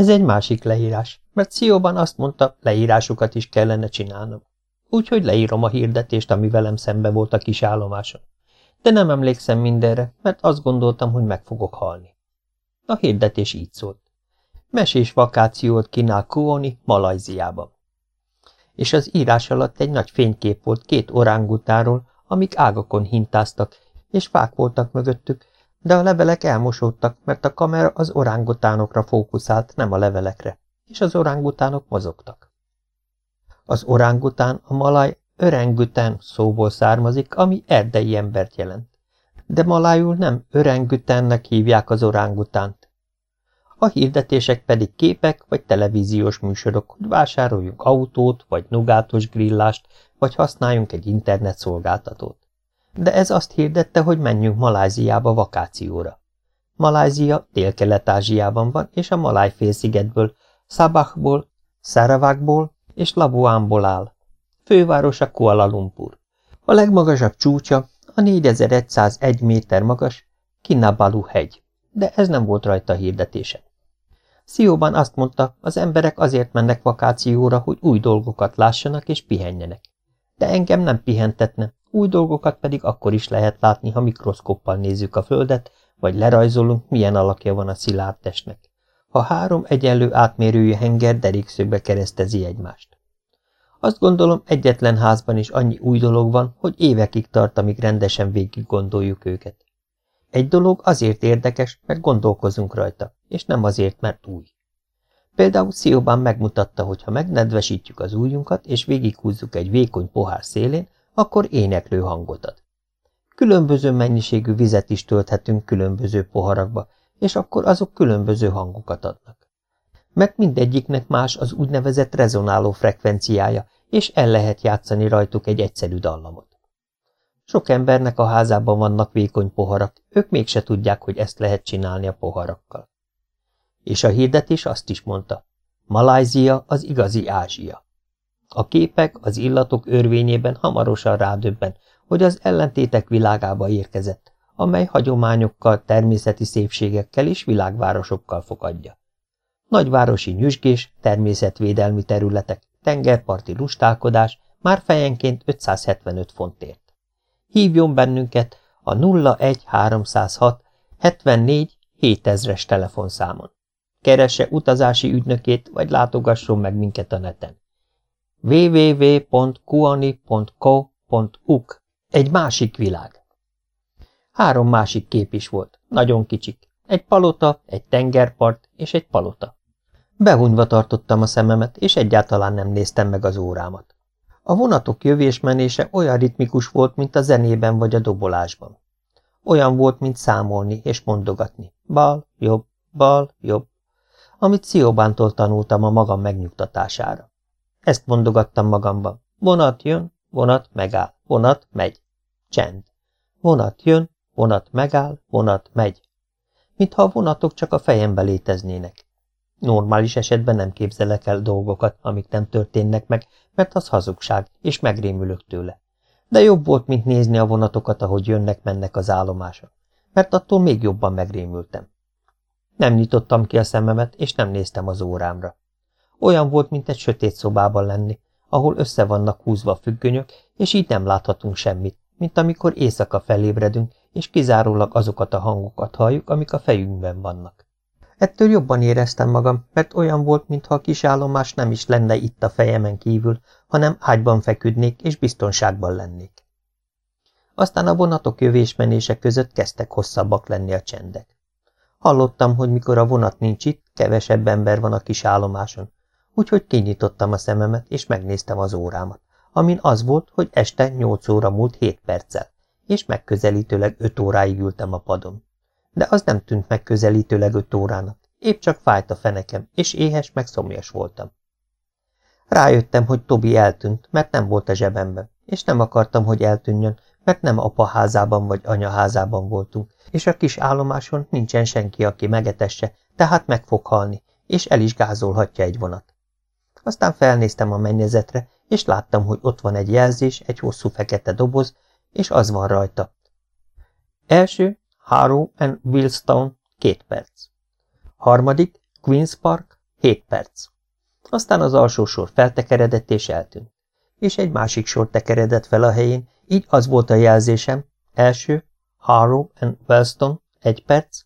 Ez egy másik leírás, mert Szióban azt mondta, leírásokat is kellene csinálnom. Úgyhogy leírom a hirdetést, ami velem szembe volt a kis állomáson. De nem emlékszem mindenre, mert azt gondoltam, hogy meg fogok halni. A hirdetés így szólt. Mesés vakációt kínál Kuoni, Malajziában. És az írás alatt egy nagy fénykép volt két orángutáról, amik ágakon hintáztak, és fák voltak mögöttük, de a levelek elmosódtak, mert a kamera az orángutánokra fókuszált, nem a levelekre, és az orángutánok mozogtak. Az orángután a malaj örengüten szóból származik, ami erdei embert jelent. De malájul nem örengütennek hívják az orángutánt. A hirdetések pedig képek vagy televíziós műsorok, hogy vásároljunk autót, vagy nugátos grillást, vagy használjunk egy internetszolgáltatót de ez azt hirdette, hogy menjünk Maláziába vakációra. Malázia dél-kelet-ázsiában van, és a Maláj-félszigetből, Szabachból, Szaravákból és Labuánból áll. Fővárosa Kuala Lumpur. A legmagasabb csúcsa a 4101 méter magas Kinabalu hegy, de ez nem volt rajta hirdetése. Szióban azt mondta, az emberek azért mennek vakációra, hogy új dolgokat lássanak és pihenjenek. De engem nem pihentetne, új dolgokat pedig akkor is lehet látni, ha mikroszkoppal nézzük a földet, vagy lerajzolunk, milyen alakja van a szilárd testnek. Ha három egyenlő átmérőjű henger derékszögbe keresztezi egymást. Azt gondolom, egyetlen házban is annyi új dolog van, hogy évekig tart, amíg rendesen végig gondoljuk őket. Egy dolog azért érdekes, mert gondolkozunk rajta, és nem azért, mert új. Például Szióban megmutatta, hogy ha megnedvesítjük az ujjunkat, és végighúzzuk egy vékony pohár szélén, akkor éneklő hangot ad. Különböző mennyiségű vizet is tölthetünk különböző poharakba, és akkor azok különböző hangokat adnak. Mert mindegyiknek más az úgynevezett rezonáló frekvenciája, és el lehet játszani rajtuk egy egyszerű dallamot. Sok embernek a házában vannak vékony poharak, ők mégse tudják, hogy ezt lehet csinálni a poharakkal. És a hirdetés azt is mondta, Malázia az igazi Ázsia. A képek, az illatok örvényében hamarosan rádöbben, hogy az ellentétek világába érkezett, amely hagyományokkal, természeti szépségekkel és világvárosokkal fogadja. Nagyvárosi nyüzsgés, természetvédelmi területek, tengerparti lustálkodás már fejenként 575 fontért. Hívjon bennünket a 01306 74 7000-es telefonszámon. Keresse utazási ügynökét, vagy látogasson meg minket a neten www.kuani.co.uk Egy másik világ. Három másik kép is volt, nagyon kicsik. Egy palota, egy tengerpart és egy palota. Behunyva tartottam a szememet, és egyáltalán nem néztem meg az órámat. A vonatok jövésmenése olyan ritmikus volt, mint a zenében vagy a dobolásban. Olyan volt, mint számolni és mondogatni. Bal, jobb, bal, jobb. Amit Sziobántól tanultam a magam megnyugtatására. Ezt mondogattam magamban. Vonat jön, vonat megáll, vonat megy. Csend. Vonat jön, vonat megáll, vonat megy. Mintha a vonatok csak a fejembe léteznének. Normális esetben nem képzelek el dolgokat, amik nem történnek meg, mert az hazugság, és megrémülök tőle. De jobb volt, mint nézni a vonatokat, ahogy jönnek-mennek az állomáson, mert attól még jobban megrémültem. Nem nyitottam ki a szememet, és nem néztem az órámra. Olyan volt, mint egy sötét szobában lenni, ahol össze vannak húzva függönyök, és így nem láthatunk semmit, mint amikor éjszaka felébredünk, és kizárólag azokat a hangokat halljuk, amik a fejünkben vannak. Ettől jobban éreztem magam, mert olyan volt, mintha a kis állomás nem is lenne itt a fejemen kívül, hanem ágyban feküdnék és biztonságban lennék. Aztán a vonatok jövésmenése között kezdtek hosszabbak lenni a csendek. Hallottam, hogy mikor a vonat nincs itt, kevesebb ember van a kis állomáson, úgyhogy kinyitottam a szememet, és megnéztem az órámat, amin az volt, hogy este nyolc óra múlt hét perccel, és megközelítőleg öt óráig ültem a padon. De az nem tűnt megközelítőleg öt órának, épp csak fájt a fenekem, és éhes meg szomjas voltam. Rájöttem, hogy Tobi eltűnt, mert nem volt a zsebemben, és nem akartam, hogy eltűnjön, mert nem apa házában vagy anya házában voltunk, és a kis állomáson nincsen senki, aki megetesse, tehát meg fog halni, és el is gázolhatja egy vonat. Aztán felnéztem a mennyezetre, és láttam, hogy ott van egy jelzés, egy hosszú fekete doboz, és az van rajta. Első, Harrow and Willstone, két perc. Harmadik, Queen's Park, Hét perc. Aztán az alsó sor feltekeredett és eltűnt. És egy másik sor tekeredett fel a helyén, így az volt a jelzésem. Első, Harrow and Wellston, egy perc.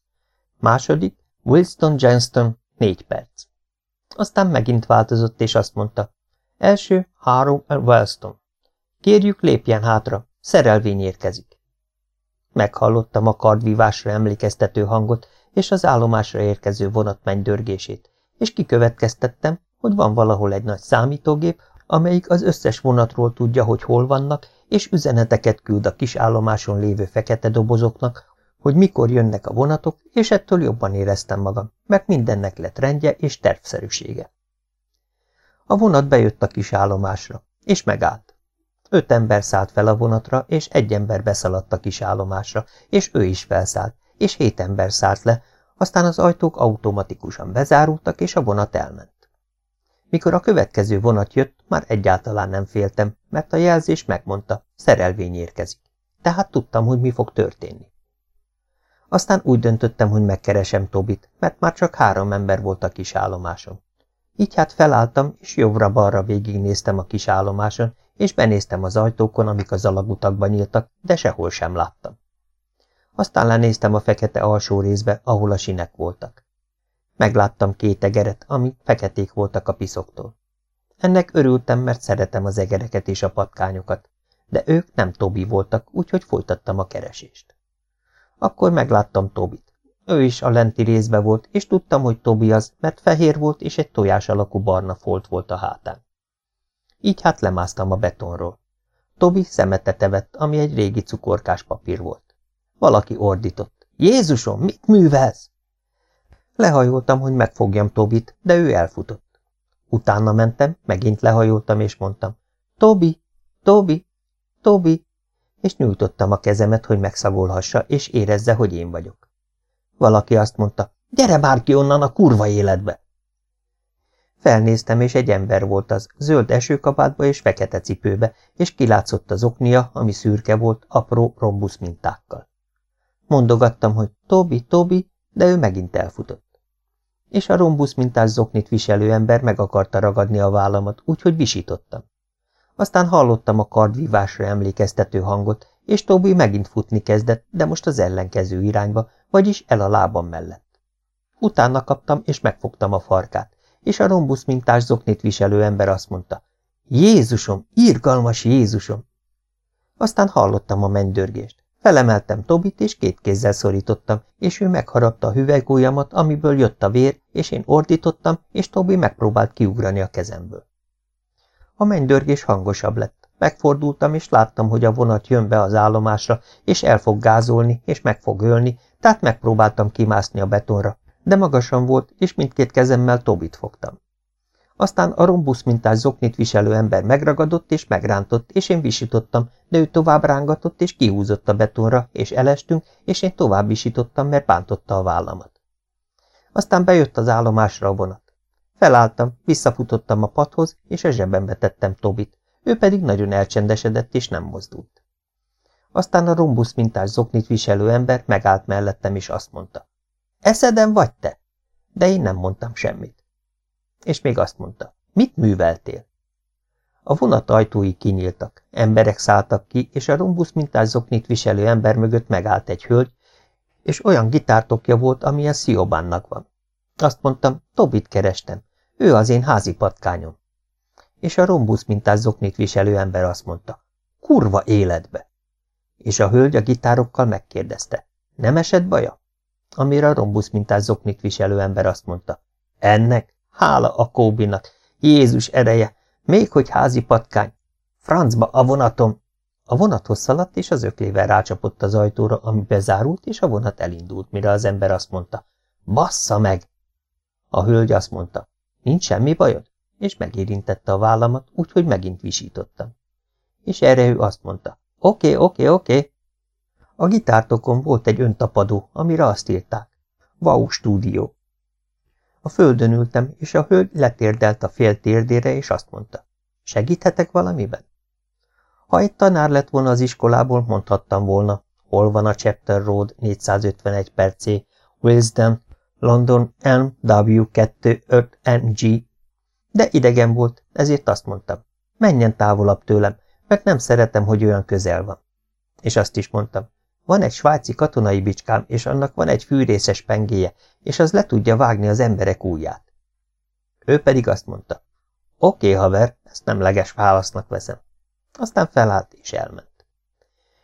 Második, Wilston Johnston, négy perc. Aztán megint változott, és azt mondta. Első, and Wellston. Kérjük, lépjen hátra, szerelvény érkezik. Meghallottam a kardvívásra emlékeztető hangot és az állomásra érkező vonat mennydörgését, és kikövetkeztettem, hogy van valahol egy nagy számítógép, amelyik az összes vonatról tudja, hogy hol vannak, és üzeneteket küld a kis állomáson lévő fekete dobozoknak, hogy mikor jönnek a vonatok, és ettől jobban éreztem magam, mert mindennek lett rendje és tervszerűsége. A vonat bejött a kis állomásra, és megállt. Öt ember szállt fel a vonatra, és egy ember beszaladt a kis állomásra, és ő is felszállt, és hét ember szállt le, aztán az ajtók automatikusan bezárultak, és a vonat elment. Mikor a következő vonat jött, már egyáltalán nem féltem, mert a jelzés megmondta, szerelvény érkezik. Tehát tudtam, hogy mi fog történni. Aztán úgy döntöttem, hogy megkeresem Tobit, mert már csak három ember volt a kis állomáson. Így hát felálltam, és jobbra-balra végignéztem a kis állomáson, és benéztem az ajtókon, amik az alagutakban nyíltak, de sehol sem láttam. Aztán lenéztem a fekete alsó részbe, ahol a sinek voltak. Megláttam két egeret, amik feketék voltak a piszoktól. Ennek örültem, mert szeretem az egereket és a patkányokat, de ők nem Tobi voltak, úgyhogy folytattam a keresést. Akkor megláttam Tobit. Ő is a lenti részbe volt, és tudtam, hogy Tobi az, mert fehér volt, és egy tojás alakú barna folt volt a hátán. Így hát lemásztam a betonról. Tobi szemetet evett, ami egy régi cukorkás papír volt. Valaki ordított. Jézusom, mit művelsz? Lehajoltam, hogy megfogjam Tobit, de ő elfutott. Utána mentem, megint lehajoltam, és mondtam. Tobi, Tobi, Tobi, és nyújtottam a kezemet, hogy megszagolhassa, és érezze, hogy én vagyok. Valaki azt mondta, gyere már ki onnan a kurva életbe! Felnéztem, és egy ember volt az, zöld esőkabátba és fekete cipőbe, és kilátszott az oknia, ami szürke volt, apró rombusz mintákkal. Mondogattam, hogy Tobi, Tobi, de ő megint elfutott. És a rombusz mintás zoknit viselő ember meg akarta ragadni a vállamat, úgyhogy visítottam. Aztán hallottam a kardvívásra emlékeztető hangot, és Tobi megint futni kezdett, de most az ellenkező irányba, vagyis el a lábam mellett. Utána kaptam, és megfogtam a farkát, és a rombusz mintás zoknit viselő ember azt mondta, Jézusom, írgalmas Jézusom! Aztán hallottam a mennydörgést. Felemeltem Tobit, és két kézzel szorítottam, és ő megharapta a hüvelykújamat, amiből jött a vér, és én ordítottam, és Tobi megpróbált kiugrani a kezemből. A mennydörgés hangosabb lett. Megfordultam, és láttam, hogy a vonat jön be az állomásra, és el fog gázolni, és meg fog ölni, tehát megpróbáltam kimászni a betonra, de magasan volt, és mindkét kezemmel Tobit fogtam. Aztán a rombusz mintás zoknit viselő ember megragadott és megrántott, és én visítottam, de ő tovább rángatott és kihúzott a betonra, és elestünk, és én tovább visítottam, mert bántotta a vállamat. Aztán bejött az állomásra a vonat. Felálltam, visszafutottam a padhoz, és a zsebembe tettem Tobit, ő pedig nagyon elcsendesedett és nem mozdult. Aztán a rombusz mintás zoknit viselő ember megállt mellettem, és azt mondta. Eszeden vagy te? De én nem mondtam semmit. És még azt mondta. Mit műveltél? A vonat ajtói kinyíltak, emberek szálltak ki, és a rombusz mintás zoknit viselő ember mögött megállt egy hölgy, és olyan gitártokja volt, amilyen Sziobánnak van. Azt mondtam, Tobit kerestem. Ő az én házi patkányom. És a rombusz mintás zoknit viselő ember azt mondta, kurva életbe. És a hölgy a gitárokkal megkérdezte, nem esett baja? Amire a rombusz mintás zoknit viselő ember azt mondta, ennek? Hála a Kóbinak! Jézus ereje! Még hogy házi patkány! Francba a vonatom! A vonathoz szaladt, és az öklével rácsapott az ajtóra, ami bezárult, és a vonat elindult, mire az ember azt mondta, bassza meg! A hölgy azt mondta, nincs semmi bajod? És megérintette a vállamat, úgyhogy megint visítottam. És erre ő azt mondta, oké, oké, oké. A gitártokon volt egy öntapadó, amire azt írták, Vau stúdió. A földön ültem, és a hölgy letérdelt a fél térdére, és azt mondta, segíthetek valamiben? Ha egy tanár lett volna az iskolából, mondhattam volna, hol van a Chapter Road 451 percé, Wisdom, London MW25NG. De idegen volt, ezért azt mondtam. Menjen távolabb tőlem, mert nem szeretem, hogy olyan közel van. És azt is mondtam. Van egy svájci katonai bicskám, és annak van egy fűrészes pengéje, és az le tudja vágni az emberek ujját. Ő pedig azt mondta. Oké, haver, ezt nem leges válasznak veszem. Aztán felállt és elment.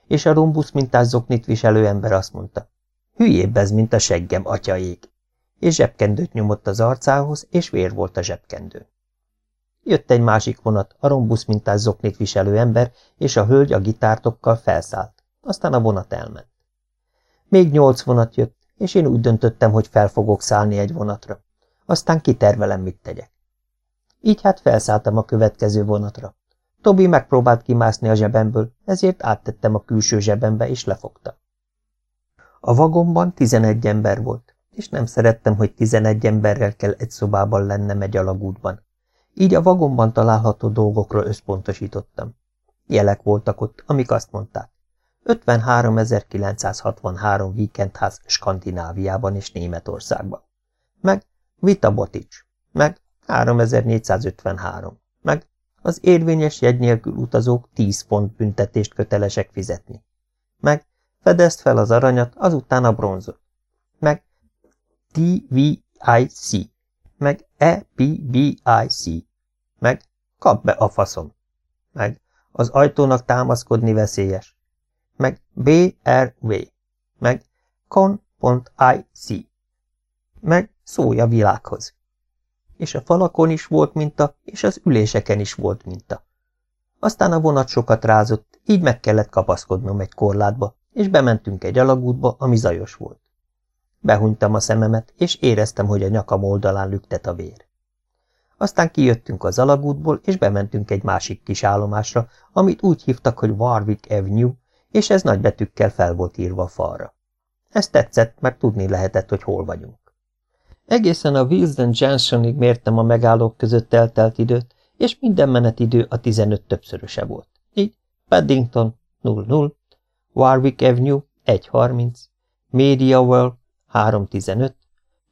És a rombusz mintás zoknit viselő ember azt mondta. Hülyébb ez, mint a seggem, atyaég. És zsebkendőt nyomott az arcához, és vér volt a zsebkendőn. Jött egy másik vonat, a rombusz mintás zoknit viselő ember, és a hölgy a gitártokkal felszállt. Aztán a vonat elment. Még nyolc vonat jött, és én úgy döntöttem, hogy fel fogok szállni egy vonatra. Aztán kitervelem, mit tegyek. Így hát felszálltam a következő vonatra. Tobi megpróbált kimászni a zsebemből, ezért áttettem a külső zsebembe, és lefogta. A vagomban tizenegy ember volt, és nem szerettem, hogy tizenegy emberrel kell egy szobában lennem egy alagútban. Így a vagomban található dolgokra összpontosítottam. Jelek voltak ott, amik azt mondták. 53.963 víkendház Skandináviában és Németországban. Meg Vita Botics. Meg 3453. Meg az érvényes jegy nélkül utazók 10 font büntetést kötelesek fizetni. Meg fedezd fel az aranyat, azután a bronzot. TVIC. Meg EPBIC. Meg kap be a faszom. Meg az ajtónak támaszkodni veszélyes meg BRV, meg con.ic, meg szólj a világhoz. És a falakon is volt minta, és az üléseken is volt minta. Aztán a vonat sokat rázott, így meg kellett kapaszkodnom egy korlátba, és bementünk egy alagútba, ami zajos volt. Behunytam a szememet, és éreztem, hogy a nyakam oldalán lüktet a vér. Aztán kijöttünk az alagútból, és bementünk egy másik kis állomásra, amit úgy hívtak, hogy Warwick Avenue, és ez nagybetűkkel fel volt írva a falra. Ez tetszett, mert tudni lehetett, hogy hol vagyunk. Egészen a Wilson Janssonig mértem a megállók között eltelt időt, és minden menetidő a 15 többszöröse volt. Így Paddington 00, Warwick Avenue 1.30, Media World 3.15,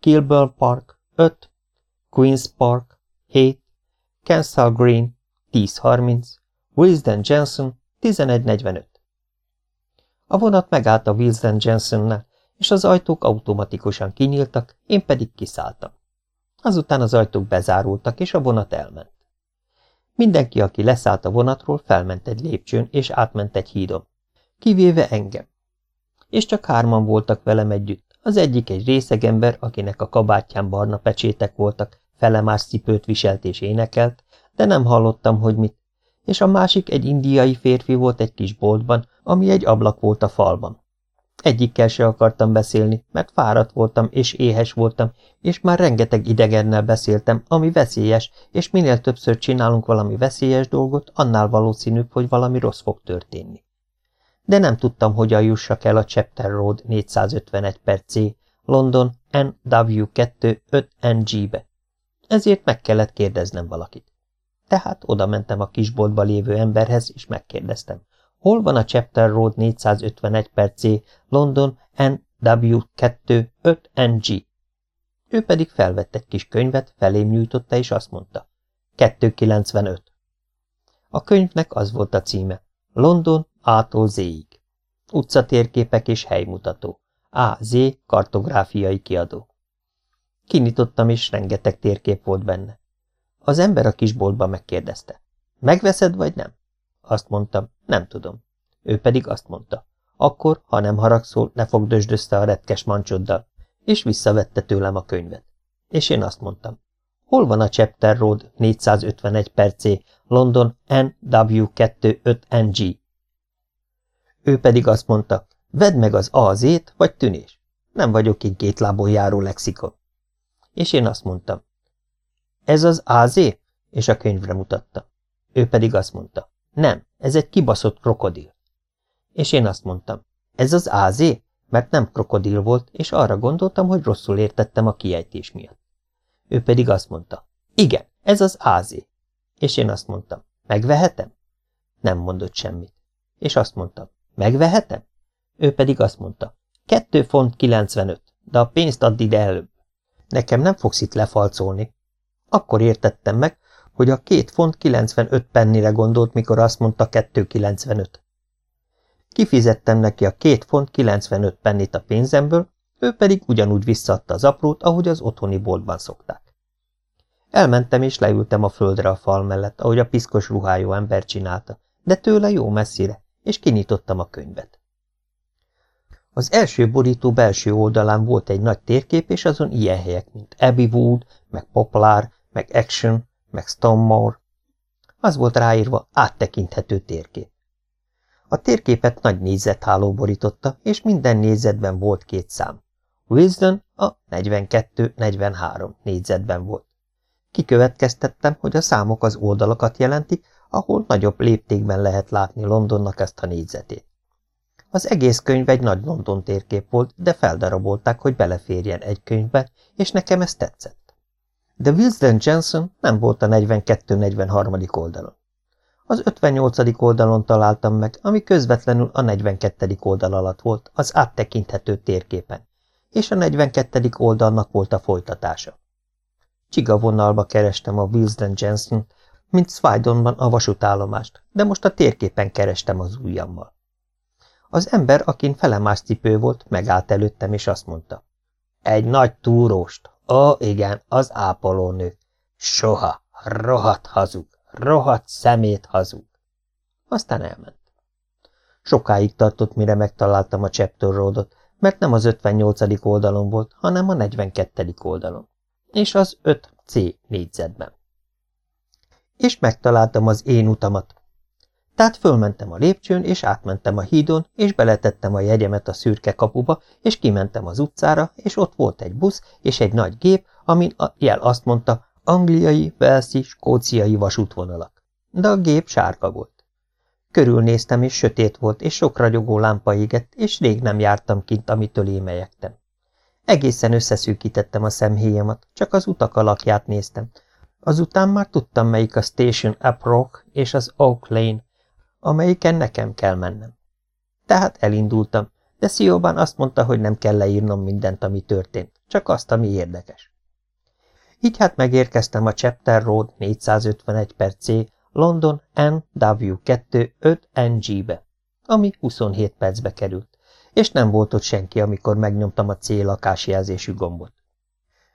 Kilburn Park 5, Queen's Park 7, Kensal Green 10.30, Wilson Jensen 11.45. A vonat megállt a Wilson Jensennel, és az ajtók automatikusan kinyíltak, én pedig kiszálltam. Azután az ajtók bezárultak, és a vonat elment. Mindenki, aki leszállt a vonatról, felment egy lépcsőn, és átment egy hídon. Kivéve engem. És csak hárman voltak velem együtt. Az egyik egy részegember, akinek a kabátján barna pecsétek voltak, felemás cipőt viselt és énekelt, de nem hallottam, hogy mit, és a másik egy indiai férfi volt egy kis boltban, ami egy ablak volt a falban. Egyikkel se akartam beszélni, mert fáradt voltam és éhes voltam, és már rengeteg idegennel beszéltem, ami veszélyes, és minél többször csinálunk valami veszélyes dolgot, annál valószínűbb, hogy valami rossz fog történni. De nem tudtam, hogyan jussak el a Chapter Road 451 per London NW2 5NG-be. Ezért meg kellett kérdeznem valakit. Tehát oda mentem a kisboltba lévő emberhez, és megkérdeztem. Hol van a Chapter Road 451 per London NW2 5NG? Ő pedig felvett egy kis könyvet, felém nyújtotta, és azt mondta. 295. A könyvnek az volt a címe. London A-tól Z-ig. Utcatérképek és helymutató. A-Z kartográfiai kiadó. Kinyitottam, és rengeteg térkép volt benne. Az ember a kisboltban megkérdezte. Megveszed, vagy nem? Azt mondtam, nem tudom. Ő pedig azt mondta. Akkor, ha nem haragszol, ne fogd dösdözte a retkes mancsoddal, és visszavette tőlem a könyvet. És én azt mondtam. Hol van a Chapter Road 451 per C, London NW25NG? Ő pedig azt mondta, vedd meg az A-Z-t, vagy tűnés. Nem vagyok egy két lábon járó lexikon. És én azt mondtam, ez az AZ? És a könyvre mutatta. Ő pedig azt mondta. Nem, ez egy kibaszott krokodil. És én azt mondtam. Ez az AZ? Mert nem krokodil volt, és arra gondoltam, hogy rosszul értettem a kiejtés miatt. Ő pedig azt mondta. Igen, ez az AZ. És én azt mondtam. Megvehetem? Nem mondott semmit. És azt mondtam. Megvehetem? Ő pedig azt mondta. Kettő font 95, de a pénzt add ide előbb. Nekem nem fogsz itt lefalcolni. Akkor értettem meg, hogy a két font 95 pennire gondolt, mikor azt mondta 2,95. Kifizettem neki a két font 95 pennit a pénzemből, ő pedig ugyanúgy visszaadta az aprót, ahogy az otthoni boltban szokták. Elmentem és leültem a földre a fal mellett, ahogy a piszkos ruhájú ember csinálta, de tőle jó messzire, és kinyitottam a könyvet. Az első borító belső oldalán volt egy nagy térkép, és azon ilyen helyek, mint Abbey Wood, meg Poplar, meg Action, meg Stonemore. Az volt ráírva áttekinthető térkép. A térképet nagy négyzetháló borította, és minden négyzetben volt két szám. Wisdom a 42-43 négyzetben volt. Kikövetkeztettem, hogy a számok az oldalakat jelentik, ahol nagyobb léptékben lehet látni Londonnak ezt a négyzetét. Az egész könyv egy nagy London térkép volt, de feldarabolták, hogy beleférjen egy könyvbe, és nekem ez tetszett. De Wilson Jensen nem volt a 42-43. oldalon. Az 58. oldalon találtam meg, ami közvetlenül a 42. oldal alatt volt, az áttekinthető térképen, és a 42. oldalnak volt a folytatása. Csigavonalba kerestem a Wilson Jensen, mint Swydonban a vasútállomást, de most a térképen kerestem az ujjammal. Az ember, akin felemás cipő volt, megállt előttem, és azt mondta. Egy nagy túróst. Ó, igen, az ápolónő. Soha, rohadt hazug, rohadt szemét hazug. Aztán elment. Sokáig tartott, mire megtaláltam a Chapter Roadot, mert nem az 58. oldalon volt, hanem a 42. oldalon. És az 5C négyzetben. És megtaláltam az én utamat, tehát fölmentem a lépcsőn, és átmentem a hídon, és beletettem a jegyemet a szürke kapuba, és kimentem az utcára, és ott volt egy busz és egy nagy gép, amin a jel azt mondta, angliai, velszi, skóciai vasútvonalak. De a gép sárga volt. Körülnéztem, és sötét volt, és sok ragyogó lámpa égett, és rég nem jártam kint, amitől émelyektem. Egészen összeszűkítettem a szemhéjamat, csak az utak alakját néztem. Azután már tudtam, melyik a Station Up és az Oak Lane, amelyiken nekem kell mennem. Tehát elindultam, de Szióban azt mondta, hogy nem kell leírnom mindent, ami történt, csak azt, ami érdekes. Így hát megérkeztem a Chapter Road 451 per C, London NW2 5NG-be, ami 27 percbe került, és nem volt ott senki, amikor megnyomtam a C lakásjelzésű gombot.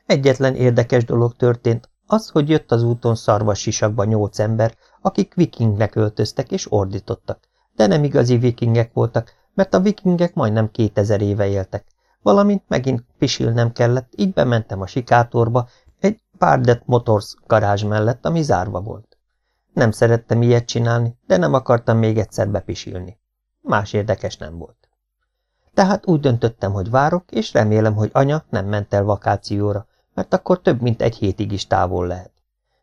Egyetlen érdekes dolog történt, az, hogy jött az úton szarvas sisakba nyolc ember, akik vikingnek öltöztek és ordítottak, de nem igazi vikingek voltak, mert a vikingek majdnem kétezer éve éltek. Valamint megint pisilnem kellett, így bementem a sikátorba, egy Bardet Motors garázs mellett, ami zárva volt. Nem szerettem ilyet csinálni, de nem akartam még egyszer bepisilni. Más érdekes nem volt. Tehát úgy döntöttem, hogy várok, és remélem, hogy anya nem ment el vakációra, mert akkor több mint egy hétig is távol lehet.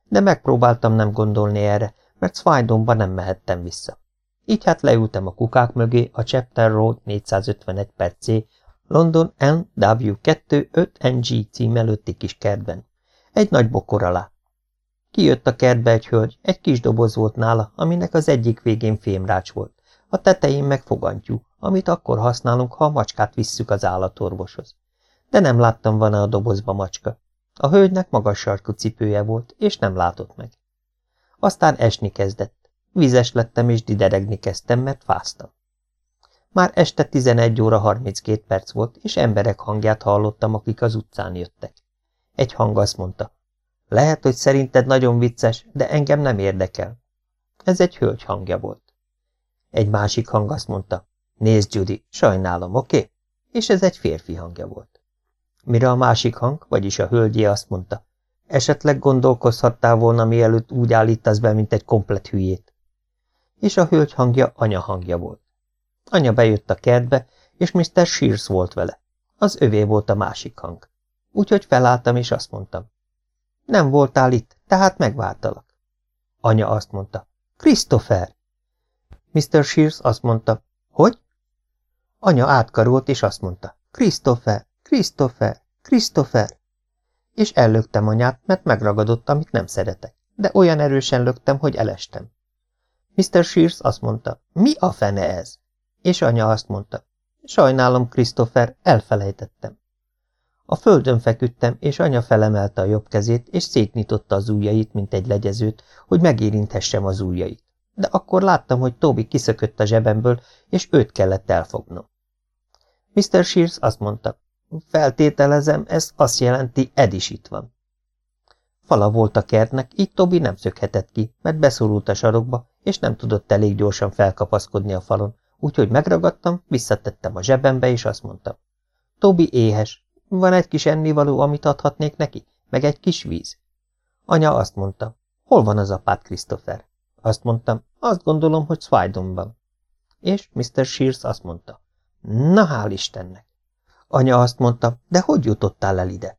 De megpróbáltam nem gondolni erre, mert Swindonba nem mehettem vissza. Így hát leültem a kukák mögé a Chapter Road 451 per C, London NW2 5NG cím előtti kis kertben. Egy nagy bokor alá. Kijött a kertbe egy hölgy, egy kis doboz volt nála, aminek az egyik végén fémrács volt, a tetején meg fogantyú, amit akkor használunk, ha a macskát visszük az állatorvoshoz. De nem láttam volna a dobozba macska. A hölgynek magas sarkú cipője volt, és nem látott meg. Aztán esni kezdett. Vizes lettem, és dideregni kezdtem, mert fáztam. Már este 11 óra 32 perc volt, és emberek hangját hallottam, akik az utcán jöttek. Egy hang azt mondta, lehet, hogy szerinted nagyon vicces, de engem nem érdekel. Ez egy hölgy hangja volt. Egy másik hang azt mondta, nézd, Judy, sajnálom, oké? Okay? És ez egy férfi hangja volt. Mire a másik hang, vagyis a hölgyé azt mondta, Esetleg gondolkozhattál volna, mielőtt úgy állítasz be, mint egy komplet hülyét. És a hölgy hangja anya hangja volt. Anya bejött a kertbe, és Mr. Shears volt vele. Az övé volt a másik hang. Úgyhogy felálltam, és azt mondtam. Nem voltál itt, tehát megvártalak. Anya azt mondta. Christopher! Mr. Shears azt mondta. Hogy? Anya átkarolt, és azt mondta. Christopher, Christopher, Christopher! és ellöktem anyát, mert megragadott, amit nem szeretek, de olyan erősen löktem, hogy elestem. Mr. Shears azt mondta, mi a fene ez? És anya azt mondta, sajnálom, Christopher, elfelejtettem. A földön feküdtem, és anya felemelte a jobb kezét, és szétnyitotta az ujjait, mint egy legyezőt, hogy megérinthessem az ujjait. De akkor láttam, hogy Toby kiszökött a zsebemből, és őt kellett elfognom. Mr. Shears azt mondta, feltételezem, ez azt jelenti, Ed is itt van. Fala volt a kertnek, így Tobi nem szökhetett ki, mert beszorult a sarokba, és nem tudott elég gyorsan felkapaszkodni a falon, úgyhogy megragadtam, visszatettem a zsebembe, és azt mondtam. Tobi éhes, van egy kis ennivaló, amit adhatnék neki, meg egy kis víz. Anya azt mondta, hol van az apád, Christopher? Azt mondtam, azt gondolom, hogy Swidonban. És Mr. Shears azt mondta, na hál' Istennek. Anya azt mondta, de hogy jutottál el ide?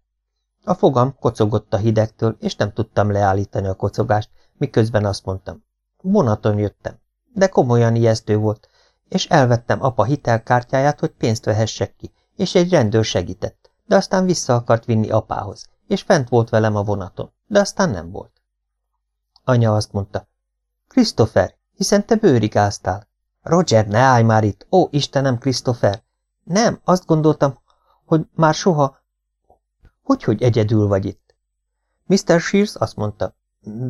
A fogam kocogott a hidegtől, és nem tudtam leállítani a kocogást, miközben azt mondtam. Vonaton jöttem, de komolyan ijesztő volt, és elvettem apa hitelkártyáját, hogy pénzt vehessek ki, és egy rendőr segített, de aztán vissza akart vinni apához, és fent volt velem a vonaton, de aztán nem volt. Anya azt mondta, Christopher, hiszen te bőrigáztál. Roger, ne állj már itt, ó, Istenem, Christopher! Nem, azt gondoltam, hogy már soha... Hogy, hogy egyedül vagy itt? Mr. Shears azt mondta,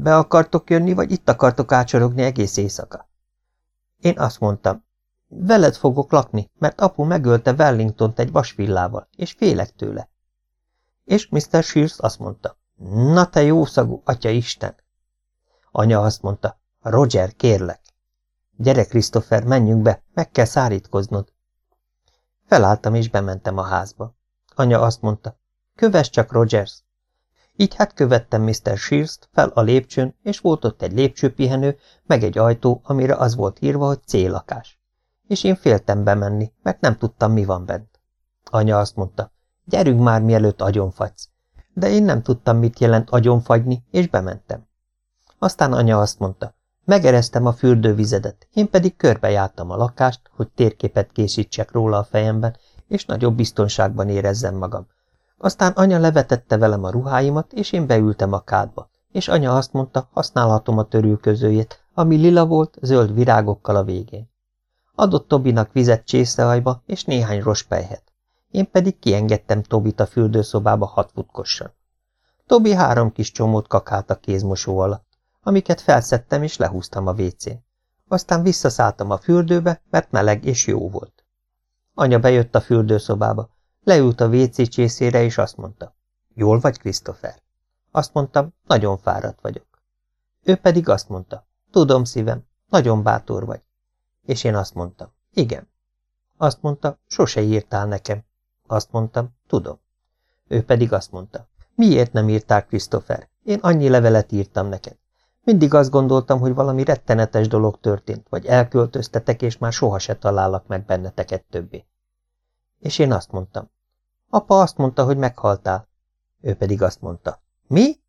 be akartok jönni, vagy itt akartok ácsorogni egész éjszaka? Én azt mondtam, veled fogok lakni, mert apu megölte Wellingtont egy vasvillával, és félek tőle. És Mr. Shears azt mondta, na te jószagú, atya Isten! Anya azt mondta, Roger, kérlek. Gyere, Christopher, menjünk be, meg kell szárítkoznod. Felálltam és bementem a házba. Anya azt mondta, kövess csak, Rogers. Így hát követtem Mr. Shears-t fel a lépcsőn, és volt ott egy lépcsőpihenő, meg egy ajtó, amire az volt írva, hogy célakás. És én féltem bemenni, mert nem tudtam, mi van bent. Anya azt mondta, gyerünk már, mielőtt agyonfagysz. De én nem tudtam, mit jelent agyonfagyni, és bementem. Aztán anya azt mondta, megereztem a fürdővizedet, én pedig körbejártam a lakást, hogy térképet készítsek róla a fejemben, és nagyobb biztonságban érezzem magam, aztán anya levetette velem a ruháimat, és én beültem a kádba, és anya azt mondta, használhatom a törülközőjét, ami lila volt, zöld virágokkal a végén. Adott Tobinak vizet csészehajba és néhány rospejhet. Én pedig kiengedtem Tobit a fürdőszobába hat futkossan. Tobi három kis csomót kakált a kézmosó alatt, amiket felszedtem és lehúztam a vécén. Aztán visszaszálltam a fürdőbe, mert meleg és jó volt. Anya bejött a fürdőszobába, Leült a WC csészére, és azt mondta, jól vagy, Christopher? Azt mondtam, nagyon fáradt vagyok. Ő pedig azt mondta, tudom szívem, nagyon bátor vagy. És én azt mondtam, igen. Azt mondta, sose írtál nekem. Azt mondtam, tudom. Ő pedig azt mondta, miért nem írtál, Christopher? Én annyi levelet írtam neked. Mindig azt gondoltam, hogy valami rettenetes dolog történt, vagy elköltöztetek, és már soha se találak meg benneteket többé. És én azt mondtam. Apa azt mondta, hogy meghaltál. Ő pedig azt mondta. Mi?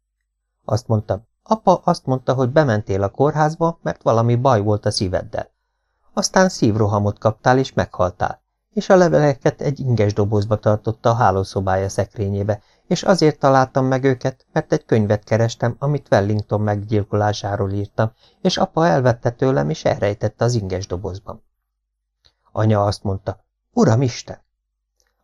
Azt mondtam. Apa azt mondta, hogy bementél a kórházba, mert valami baj volt a szíveddel. Aztán szívrohamot kaptál, és meghaltál. És a leveleket egy inges dobozba tartotta a hálószobája szekrényébe, és azért találtam meg őket, mert egy könyvet kerestem, amit Wellington meggyilkolásáról írtam, és apa elvette tőlem, és elrejtette az inges dobozban. Anya azt mondta, Uram Isten,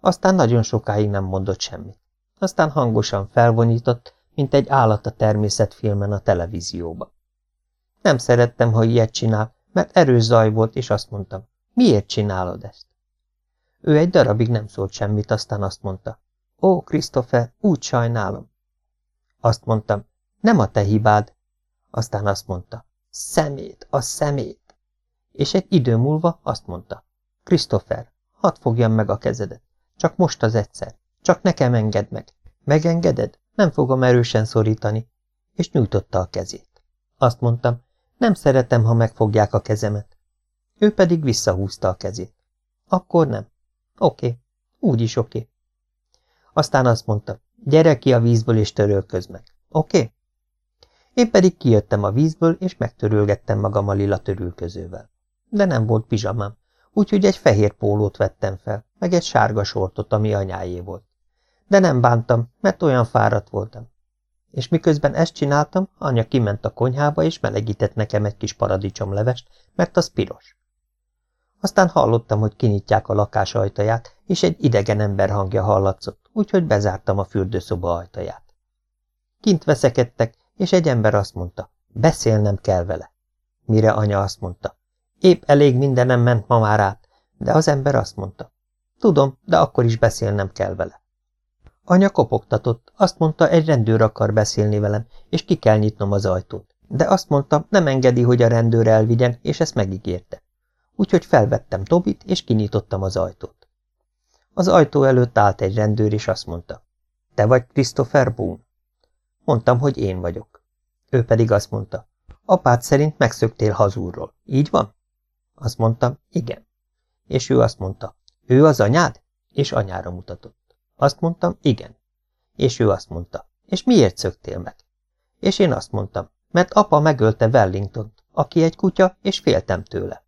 aztán nagyon sokáig nem mondott semmit. Aztán hangosan felvonyított, mint egy állat a természetfilmen a televízióba. Nem szerettem, ha ilyet csinál, mert erős zaj volt, és azt mondtam, miért csinálod ezt? Ő egy darabig nem szólt semmit, aztán azt mondta, ó, Christopher, úgy sajnálom. Azt mondtam, nem a te hibád. Aztán azt mondta, szemét, a szemét. És egy idő múlva azt mondta, Christopher, hadd fogjam meg a kezedet. Csak most az egyszer. Csak nekem engedd meg. Megengeded? Nem fogom erősen szorítani. És nyújtotta a kezét. Azt mondtam, nem szeretem, ha megfogják a kezemet. Ő pedig visszahúzta a kezét. Akkor nem. Oké, úgyis oké. Aztán azt mondta, gyere ki a vízből és törölköz meg. Oké? Én pedig kijöttem a vízből, és megtörölgettem magam a lila törülközővel. De nem volt pizsamám, úgyhogy egy fehér pólót vettem fel, meg egy sárga sortot, ami anyájé volt. De nem bántam, mert olyan fáradt voltam. És miközben ezt csináltam, anya kiment a konyhába, és melegített nekem egy kis paradicsomlevest, mert az piros. Aztán hallottam, hogy kinyitják a lakás ajtaját, és egy idegen ember hangja hallatszott, úgyhogy bezártam a fürdőszoba ajtaját. Kint veszekedtek, és egy ember azt mondta, beszélnem kell vele. Mire anya azt mondta, épp elég mindenem ment ma már át, de az ember azt mondta, tudom, de akkor is beszélnem kell vele. Anya kopogtatott, azt mondta, egy rendőr akar beszélni velem, és ki kell nyitnom az ajtót. De azt mondta, nem engedi, hogy a rendőr elvigyen, és ezt megígérte. Úgyhogy felvettem Tobit, és kinyitottam az ajtót. Az ajtó előtt állt egy rendőr, és azt mondta, te vagy Christopher Boone? Mondtam, hogy én vagyok. Ő pedig azt mondta, apád szerint megszöktél hazúrról, így van? Azt mondtam, igen. És ő azt mondta, ő az anyád? És anyára mutatott. Azt mondtam, igen. És ő azt mondta, és miért szöktél meg? És én azt mondtam, mert apa megölte Wellingtont, aki egy kutya, és féltem tőle.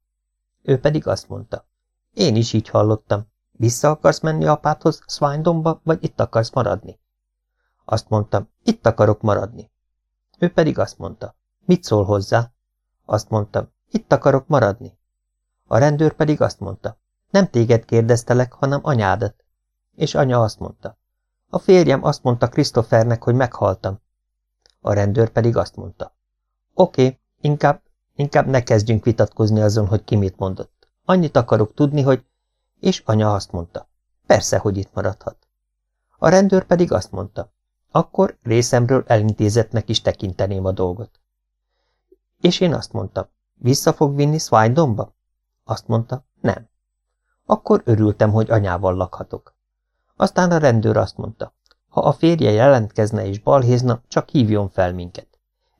Ő pedig azt mondta, én is így hallottam, vissza akarsz menni apádhoz Swindonba, vagy itt akarsz maradni? Azt mondtam, itt akarok maradni. Ő pedig azt mondta, mit szól hozzá? Azt mondtam, itt akarok maradni. A rendőr pedig azt mondta, nem téged kérdeztelek, hanem anyádat. És anya azt mondta, a férjem azt mondta Christophernek, hogy meghaltam. A rendőr pedig azt mondta, oké, inkább, inkább ne kezdjünk vitatkozni azon, hogy ki mit mondott. Annyit akarok tudni, hogy... És anya azt mondta, persze, hogy itt maradhat. A rendőr pedig azt mondta, akkor részemről elintézetnek is tekinteném a dolgot. És én azt mondtam, vissza fog vinni Swindonba? Azt mondta, nem. Akkor örültem, hogy anyával lakhatok. Aztán a rendőr azt mondta, ha a férje jelentkezne és balhézna, csak hívjon fel minket.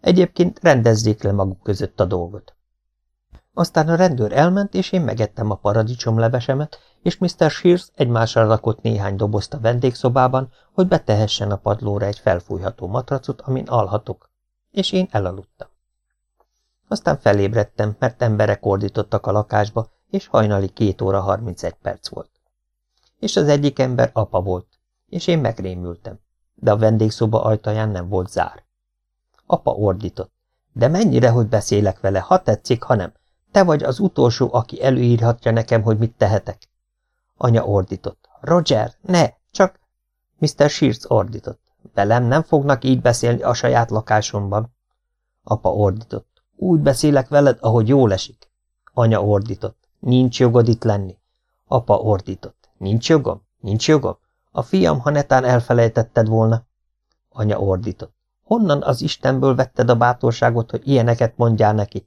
Egyébként rendezzék le maguk között a dolgot. Aztán a rendőr elment, és én megettem a paradicsomlevesemet, és Mr. Shears egymásra rakott néhány dobozt a vendégszobában, hogy betehessen a padlóra egy felfújható matracot, amin alhatok, és én elaludtam. Aztán felébredtem, mert emberek ordítottak a lakásba, és hajnali két óra harmincegy perc volt. És az egyik ember apa volt, és én megrémültem, de a vendégszoba ajtaján nem volt zár. Apa ordított. De mennyire, hogy beszélek vele, ha tetszik, ha nem. Te vagy az utolsó, aki előírhatja nekem, hogy mit tehetek. Anya ordított. Roger, ne, csak... Mr. Shears ordított. Velem nem fognak így beszélni a saját lakásomban. Apa ordított. Úgy beszélek veled, ahogy jól esik. Anya ordított. Nincs jogod itt lenni. Apa ordított. Nincs jogom? Nincs jogom? A fiam, ha netán elfelejtetted volna. Anya ordított. Honnan az Istenből vetted a bátorságot, hogy ilyeneket mondjál neki?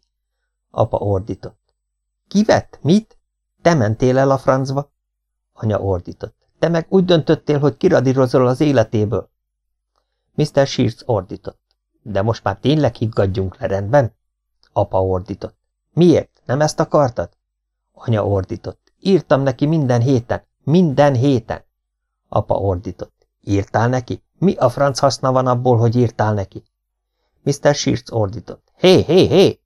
Apa ordított. Kivett? Mit? Te mentél el a francba? Anya ordított. Te meg úgy döntöttél, hogy kiradírozol az életéből. Mr. Shears ordított. De most már tényleg higgadjunk le rendben? Apa ordított. Miért? Nem ezt akartad? Anya ordított. Írtam neki minden héten. Minden héten. Apa ordított. Írtál neki? Mi a franc haszna van abból, hogy írtál neki? Mr. Shears ordított. Hé, hé, hé!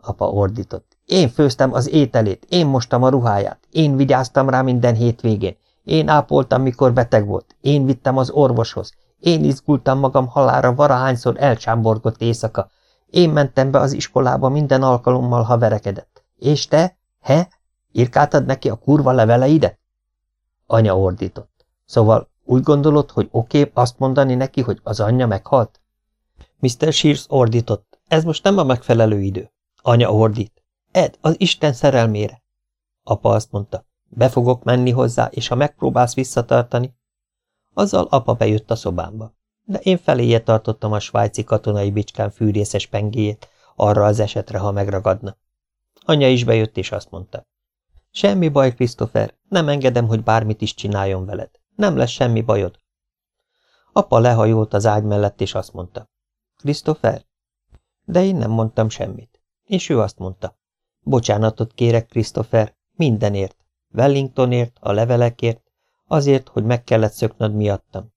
Apa ordított. Én főztem az ételét, én mostam a ruháját, én vigyáztam rá minden hétvégén, én ápoltam, mikor beteg volt, én vittem az orvoshoz, én izgultam magam halára varahányszor elcsámborgott éjszaka, én mentem be az iskolába minden alkalommal, ha verekedett. És te? He? Irkáltad neki a kurva leveleidet? Anya ordított. Szóval úgy gondolod, hogy oké azt mondani neki, hogy az anyja meghalt? Mr. Shears ordított. Ez most nem a megfelelő idő. Anya ordít. Ed, az Isten szerelmére. Apa azt mondta. Be fogok menni hozzá, és ha megpróbálsz visszatartani. Azzal apa bejött a szobámba. De én feléje tartottam a svájci katonai bicskán fűrészes pengéjét, arra az esetre, ha megragadna. Anya is bejött, és azt mondta. Semmi baj, Christopher, nem engedem, hogy bármit is csináljon veled. Nem lesz semmi bajod. Apa lehajolt az ágy mellett, és azt mondta. Christopher? De én nem mondtam semmit. És ő azt mondta. Bocsánatot kérek, Christopher, mindenért. Wellingtonért, a levelekért, azért, hogy meg kellett szöknöd miattam.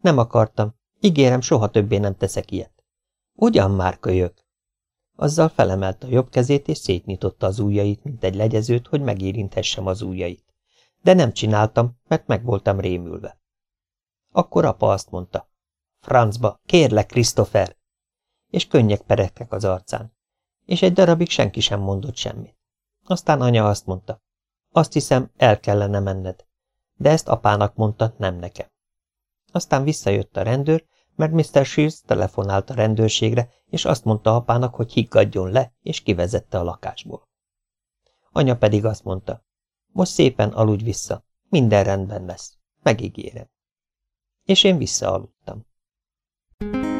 Nem akartam. Ígérem, soha többé nem teszek ilyet. Ugyan már kölyök. Azzal felemelt a jobb kezét, és szétnyitotta az ujjait, mint egy legyezőt, hogy megérinthessem az ujjait de nem csináltam, mert meg voltam rémülve. Akkor apa azt mondta, francba, kérlek, Christopher! És könnyek peregtek az arcán, és egy darabig senki sem mondott semmit. Aztán anya azt mondta, Azt hiszem, el kellene menned. De ezt apának mondta, nem nekem. Aztán visszajött a rendőr, mert Mr. Shears telefonált a rendőrségre, és azt mondta apának, hogy higgadjon le, és kivezette a lakásból. Anya pedig azt mondta, most szépen aludj vissza. Minden rendben lesz. Megígérem. És én visszaaludtam. Thank you.